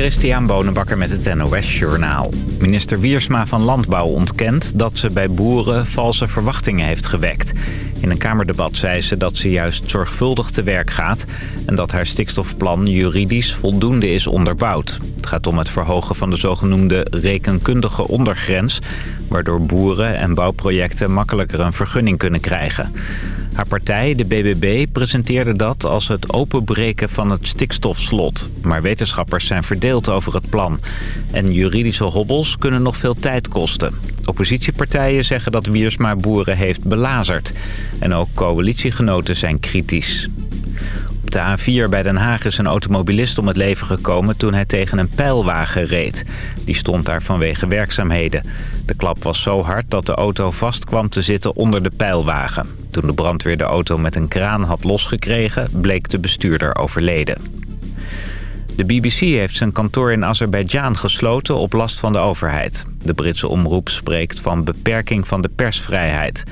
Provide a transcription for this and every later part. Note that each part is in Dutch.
Christian Bonenbakker met het NOS Journaal. Minister Wiersma van Landbouw ontkent dat ze bij boeren valse verwachtingen heeft gewekt. In een Kamerdebat zei ze dat ze juist zorgvuldig te werk gaat... en dat haar stikstofplan juridisch voldoende is onderbouwd. Het gaat om het verhogen van de zogenoemde rekenkundige ondergrens... waardoor boeren en bouwprojecten makkelijker een vergunning kunnen krijgen. Haar partij, de BBB, presenteerde dat als het openbreken van het stikstofslot. Maar wetenschappers zijn verdeeld over het plan. En juridische hobbels kunnen nog veel tijd kosten. Oppositiepartijen zeggen dat Wiersma boeren heeft belazerd. En ook coalitiegenoten zijn kritisch. Op de A4 bij Den Haag is een automobilist om het leven gekomen toen hij tegen een pijlwagen reed. Die stond daar vanwege werkzaamheden. De klap was zo hard dat de auto vast kwam te zitten onder de pijlwagen. Toen de brandweer de auto met een kraan had losgekregen, bleek de bestuurder overleden. De BBC heeft zijn kantoor in Azerbeidzjan gesloten op last van de overheid. De Britse omroep spreekt van beperking van de persvrijheid.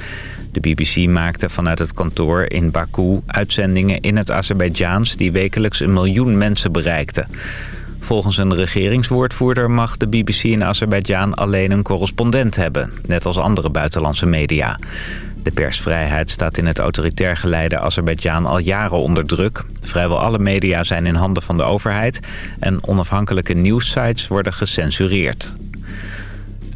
De BBC maakte vanuit het kantoor in Baku uitzendingen in het Azerbeidzjaans... die wekelijks een miljoen mensen bereikten. Volgens een regeringswoordvoerder mag de BBC in Azerbeidzjan alleen een correspondent hebben. Net als andere buitenlandse media. De persvrijheid staat in het autoritair geleide Azerbeidzjan al jaren onder druk. Vrijwel alle media zijn in handen van de overheid... en onafhankelijke nieuwssites worden gecensureerd.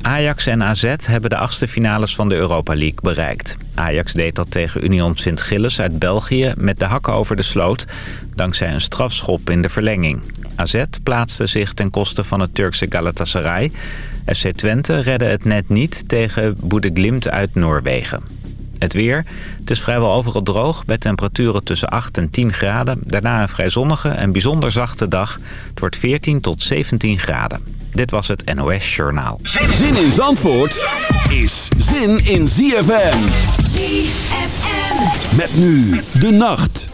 Ajax en AZ hebben de achtste finales van de Europa League bereikt. Ajax deed dat tegen Union Sint-Gilles uit België met de hakken over de sloot... dankzij een strafschop in de verlenging. AZ plaatste zich ten koste van het Turkse Galatasaray. FC Twente redde het net niet tegen Boedeglimt uit Noorwegen. Het weer. Het is vrijwel overal droog bij temperaturen tussen 8 en 10 graden. Daarna een vrij zonnige en bijzonder zachte dag. Het wordt 14 tot 17 graden. Dit was het NOS Journaal. Zin in Zandvoort is zin in ZFM. ZFM. Met nu de nacht.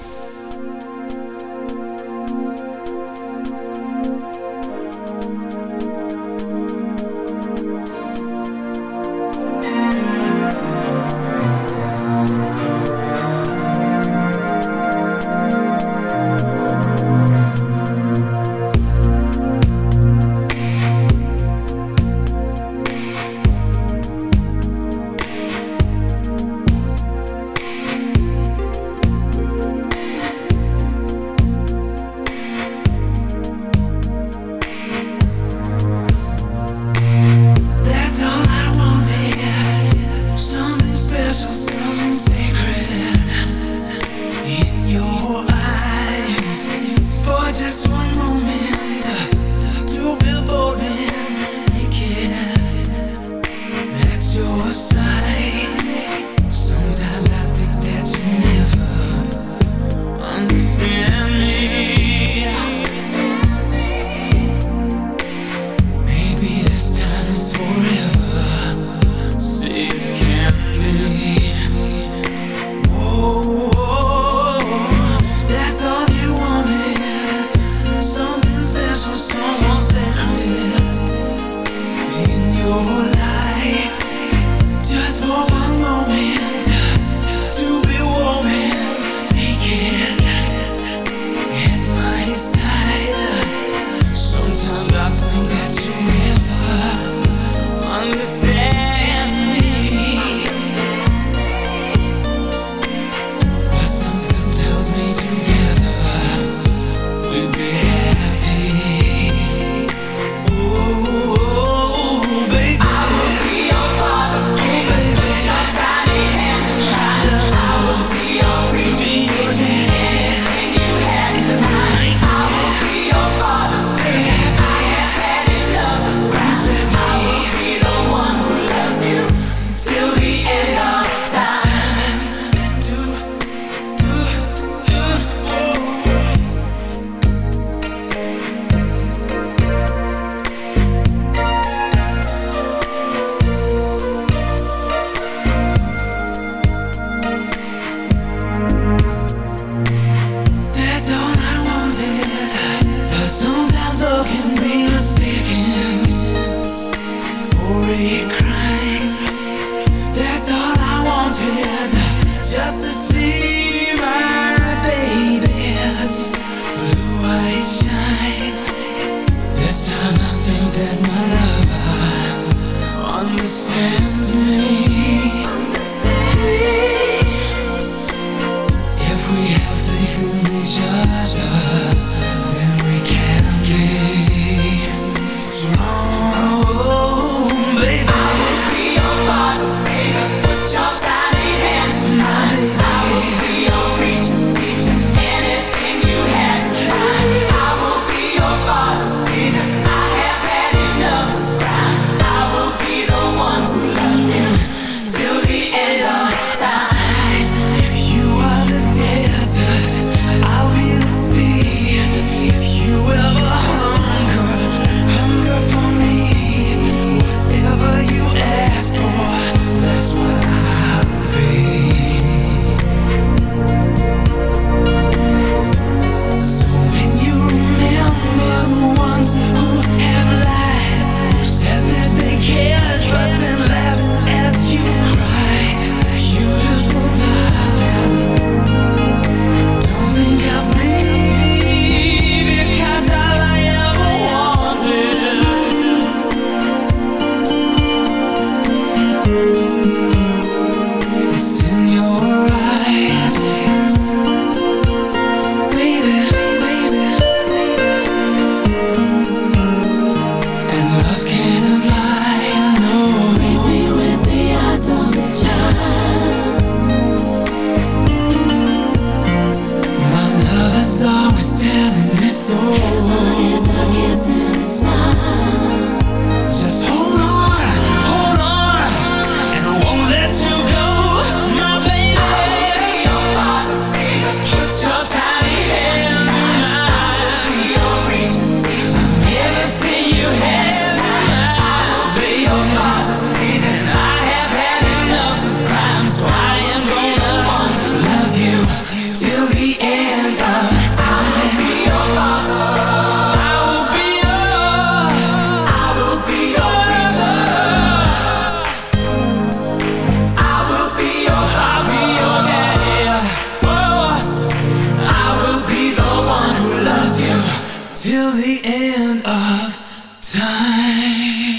the end of time.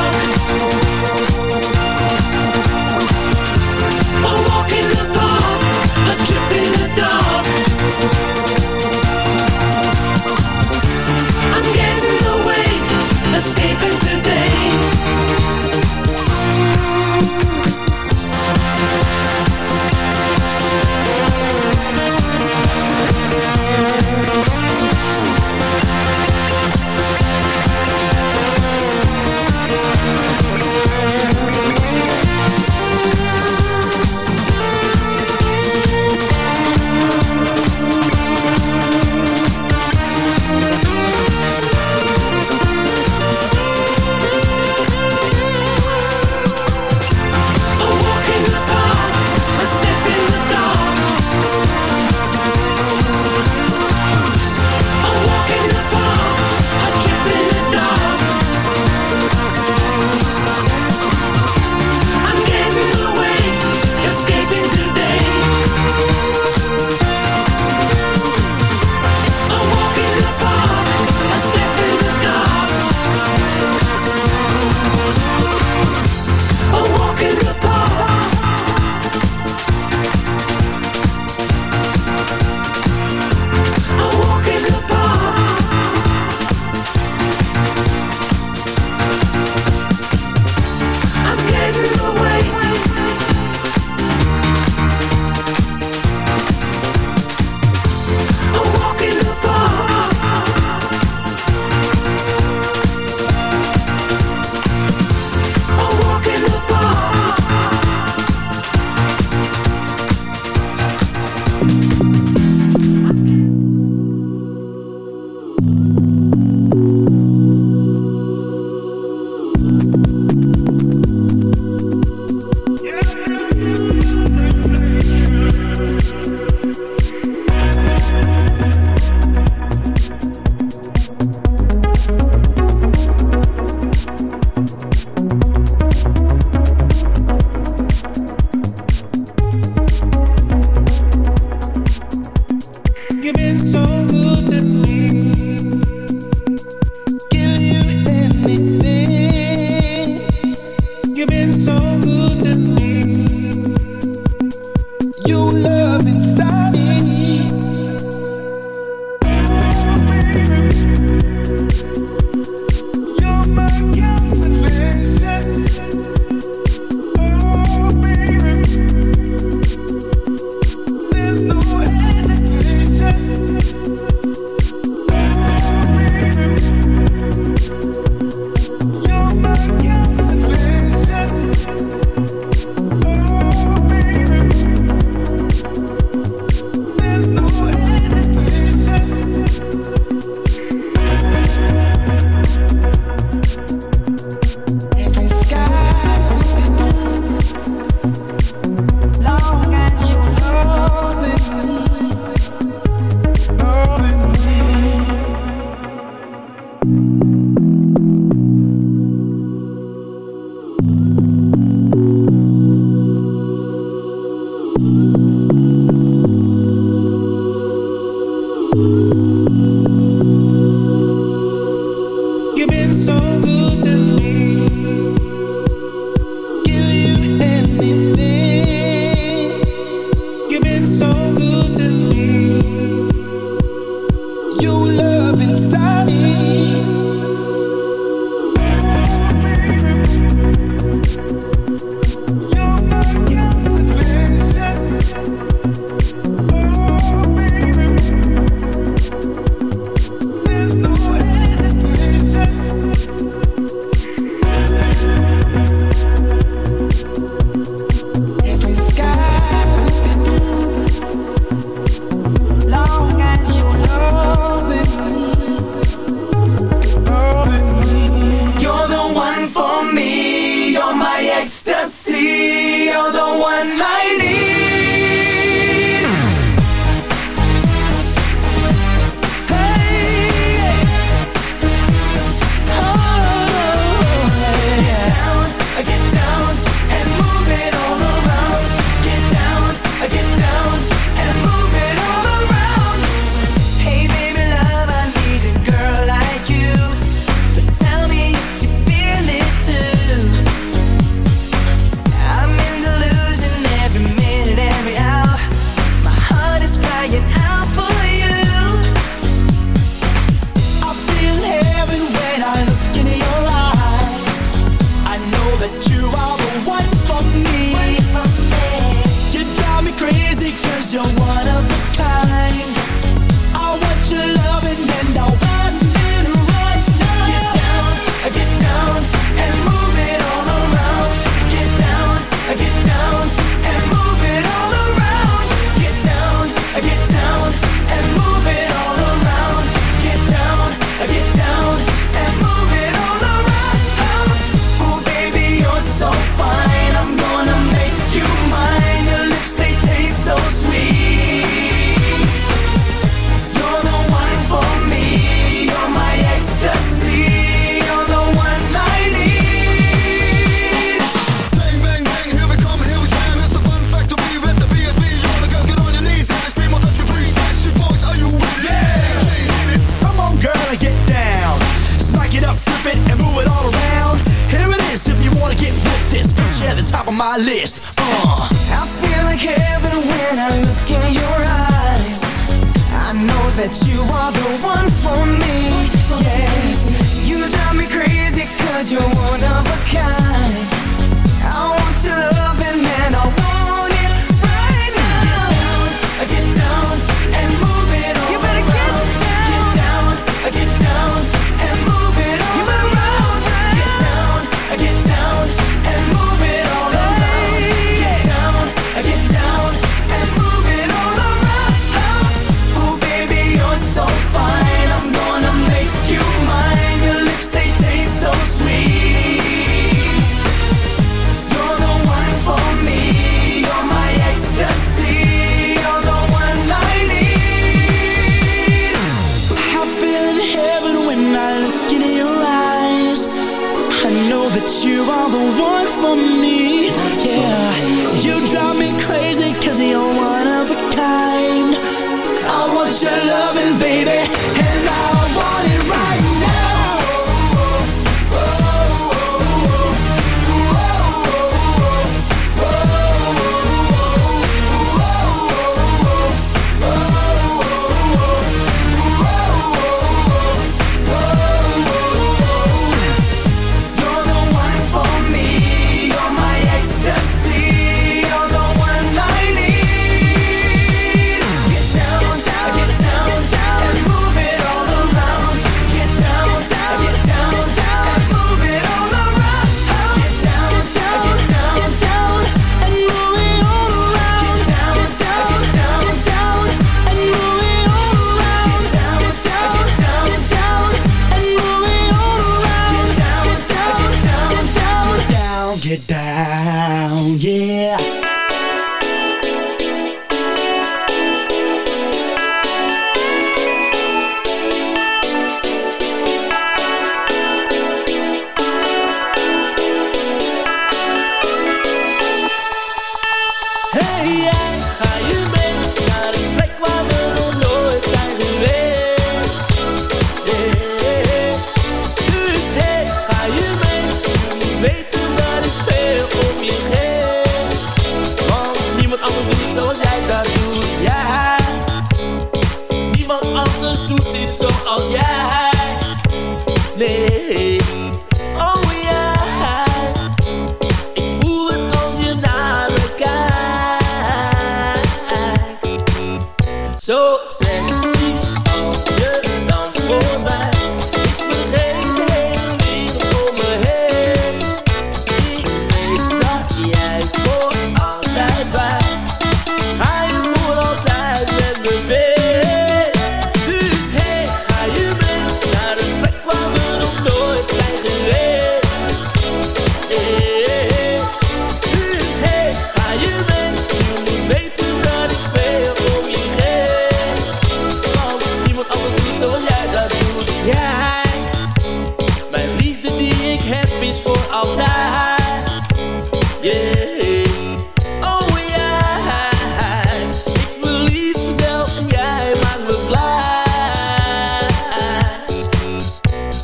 Trip in the dark.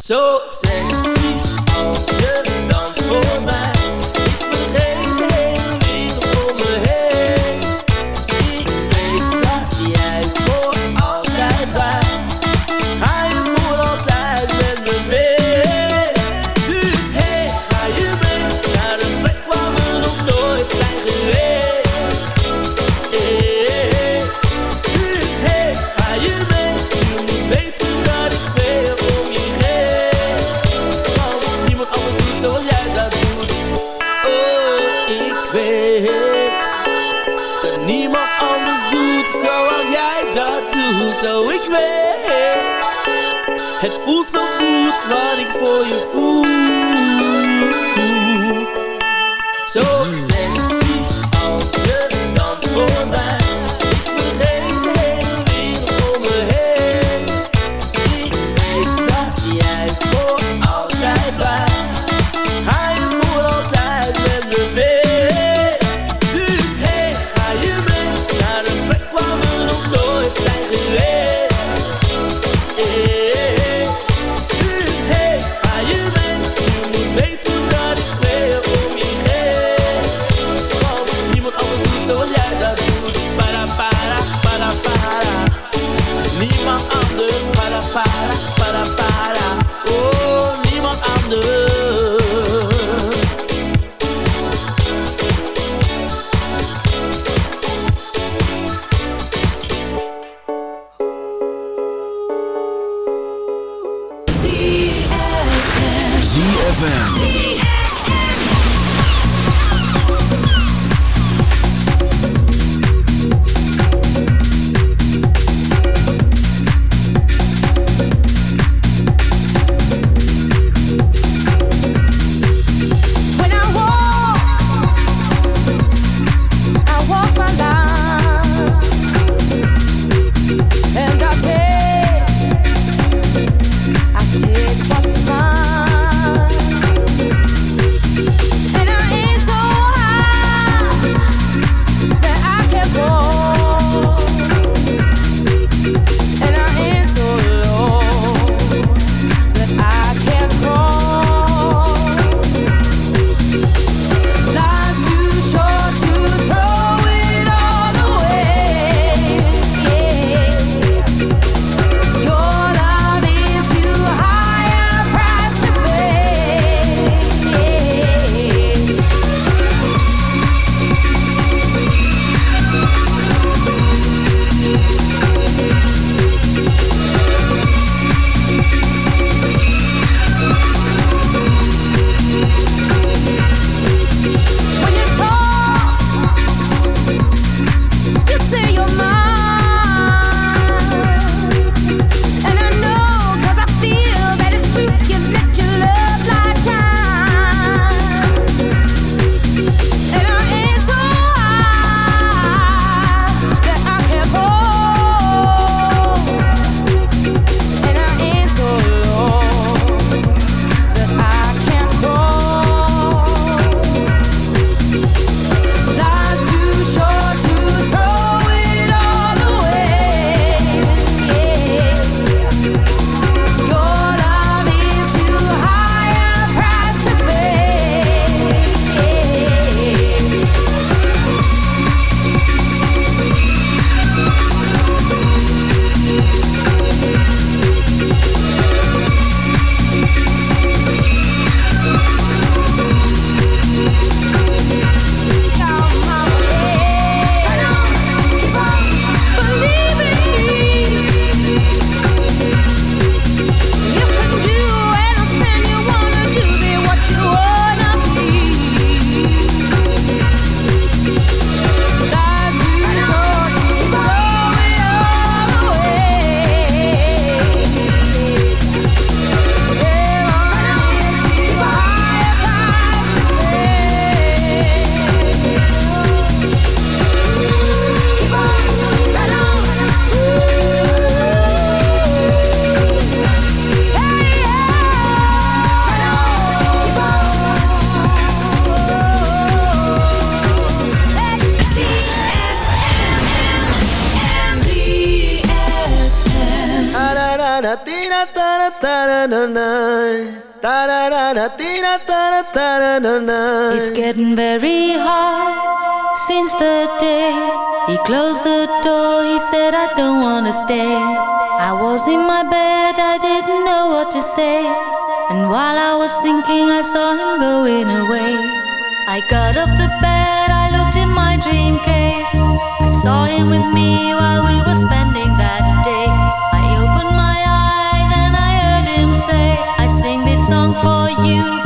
Zo ZFM. You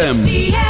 ZFM.